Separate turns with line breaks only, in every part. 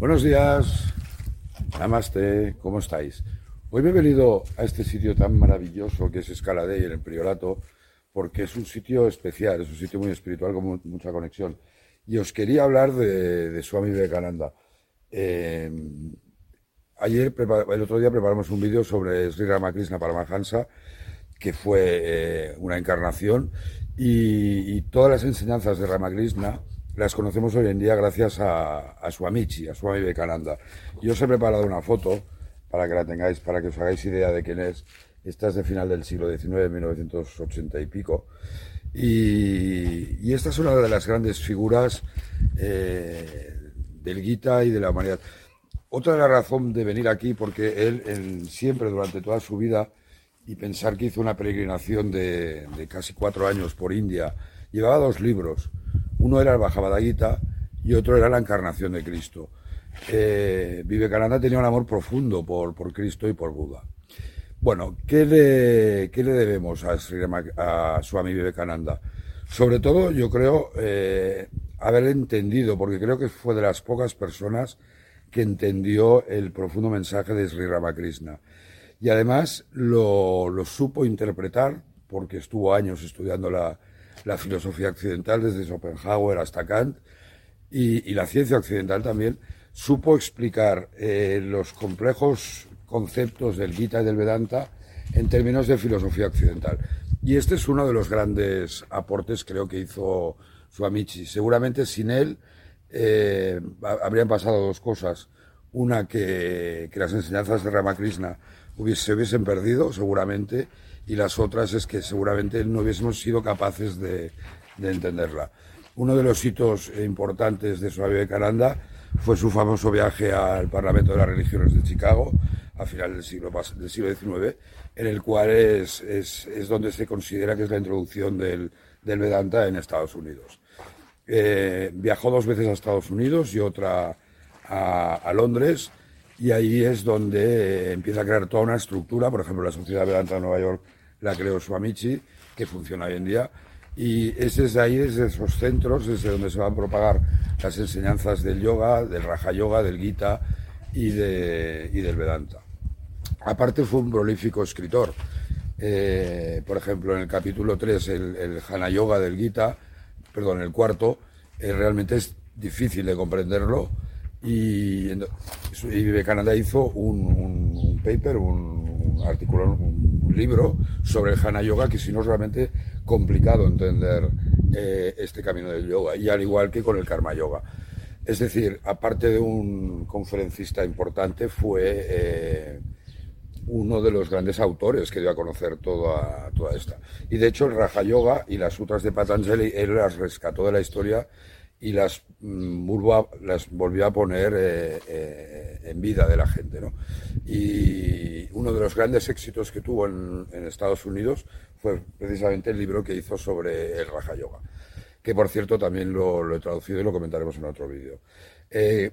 Buenos días, Namaste, ¿cómo estáis? Hoy me he venido a este sitio tan maravilloso que es Escaladey en el Priorato, porque es un sitio especial, es un sitio muy espiritual con mucha conexión. Y os quería hablar de, de Swami Vivekananda. Eh, ayer, el otro día preparamos un vídeo sobre Sri Ramakrishna Paramahansa, que fue eh, una encarnación, y, y, todas las enseñanzas de Ramakrishna las conocemos hoy en día gracias a, a su amici, a Swami Vivekananda. Yo os he preparado una foto para que la tengáis, para que os hagáis idea de quién es. Esta es de final del siglo XIX, 1980 y pico. Y, esta es una de las grandes figuras eh, del Gita y de la humanidad. Otra de la razón de venir aquí, porque él, él, siempre durante toda su vida, y pensar que hizo una peregrinación de casi cuatro años por India, llevaba dos libros. Uno era el Bhagavad Gita y otro era la Encarnación de Cristo. Eh, Vivekananda tenía un amor profundo por, por Cristo y por Buda. Bueno, ¿qué le, qué le debemos a, Sri, a Swami Vivekananda? Sobre todo, yo creo, eh, haber entendido, porque creo que fue de las pocas personas que entendió el profundo mensaje de Sri Ramakrishna. Y además lo, lo supo interpretar, porque estuvo años estudiando la, la filosofía occidental, desde Schopenhauer hasta Kant, y, la ciencia occidental también, supo explicar eh, los complejos conceptos del Gita y del Vedanta en términos de filosofía occidental. Y este es uno de los grandes aportes, creo que hizo Swamichi. Seguramente sin él eh, habrían pasado dos cosas. Una, que, que las enseñanzas de Ramakrishna se hubiesen perdido, seguramente, y las otras es que seguramente no hubiésemos sido capaces de, de entenderla. Uno de los hitos importantes de Swami Vivekananda fue su famoso viaje al Parlamento de las Religiones de Chicago a final del siglo, XIX, en el cual es, es, es, donde se considera que es la introducción del, del Vedanta en Estados Unidos. Eh, viajó dos veces a Estados Unidos y otra a Londres, y ahí es donde empieza a crear toda una estructura, por ejemplo, la Sociedad Vedanta de Nueva York la creó Swamichi, que funciona hoy en día, y es desde ahí, desde esos centros, desde donde se van a propagar las enseñanzas del yoga, del Raja Yoga, del Gita y, de, y del Vedanta. Aparte fue un prolífico escritor. Eh, por ejemplo, en el capítulo 3, el, el Jana Yoga del Gita, perdón, el cuarto, eh, realmente es difícil de comprenderlo y, y Vivekananda hizo un, paper, un, artículo, un libro sobre el Jana Yoga que si no es realmente complicado entender eh, este camino del yoga y al igual que con el Karma Yoga. Es decir, aparte de un conferencista importante, fue eh, uno de los grandes autores que dio a conocer toda, toda esta. Y de hecho el Raja Yoga y las sutras de Patanjali, él las rescató de la historia y las, mmm, las volvió a poner eh, eh, en vida de la gente. ¿no? Y uno de los grandes éxitos que tuvo en, Estados Unidos fue precisamente el libro que hizo sobre el Raja Yoga, que por cierto también lo, lo he traducido y lo comentaremos en otro vídeo. Eh,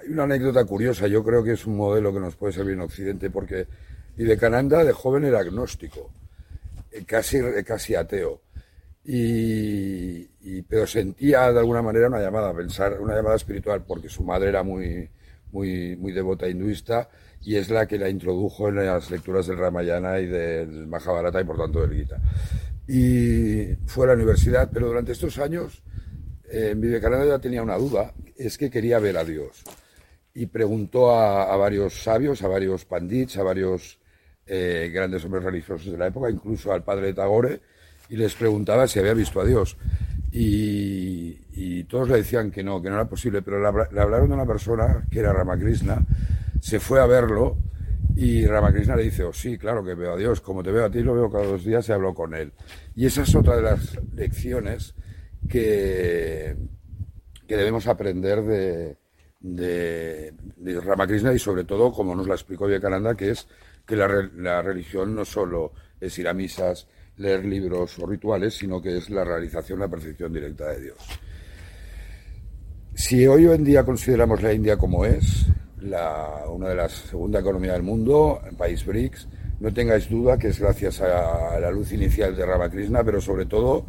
hay una anécdota curiosa, yo creo que es un modelo que nos puede servir en Occidente, porque Vivekananda de joven era agnóstico, casi, casi ateo y, y, pero sentía de alguna manera una llamada a pensar, una llamada espiritual, porque su madre era muy, muy, muy devota hinduista y es la que la introdujo en las lecturas del Ramayana y del Mahabharata y por tanto del Gita. Y fue a la universidad, pero durante estos años eh, Vivekananda ya tenía una duda, es que quería ver a Dios. Y preguntó a, a varios sabios, a varios pandits, a varios eh, grandes hombres religiosos de la época, incluso al padre de Tagore, y les preguntaba si había visto a Dios. Y, todos le decían que no, que no era posible, pero le, hablaron de una persona que era Ramakrishna, se fue a verlo y Ramakrishna le dice, oh sí, claro que veo a Dios, como te veo a ti, lo veo cada dos días y hablo con él. Y esa es otra de las lecciones que, que debemos aprender de, de, de, Ramakrishna y sobre todo, como nos la explicó Vivekananda, que es que la, la religión no solo es ir a misas, leer libros o rituales, sino que es la realización, la percepción directa de Dios. Si hoy en día consideramos la India como es, una de las segunda economía del mundo, el país BRICS, no tengáis duda que es gracias a, la luz inicial de Ramakrishna, pero sobre todo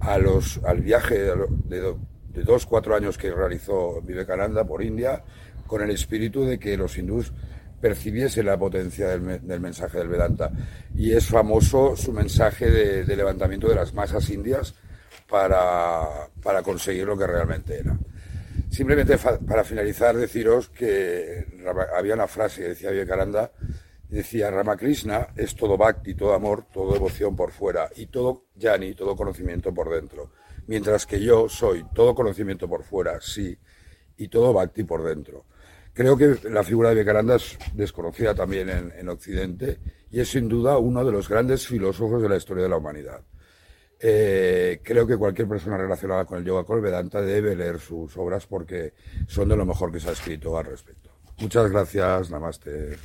a los, al viaje de, de, de dos, cuatro años que realizó Vivekananda por India, con el espíritu de que los hindús percibiesen la potencia del, mensaje del Vedanta. Y es famoso su mensaje de, levantamiento de las masas indias para, para conseguir lo que realmente era. Simplemente para finalizar, deciros que había una frase que decía Vivekananda, decía Ramakrishna es todo bhakti, todo amor, todo devoción por fuera y todo jnani, todo conocimiento por dentro. Mientras que yo soy todo conocimiento por fuera, sí, y todo bhakti por dentro. Creo que la figura de Vivekananda es desconocida también en Occidente y es sin duda uno de los grandes filósofos de la historia de la humanidad. Eh, creo que cualquier persona relacionada con el yoga, con Vedanta, debe leer sus obras porque son de lo mejor que se ha escrito al respecto. Muchas gracias, namaste.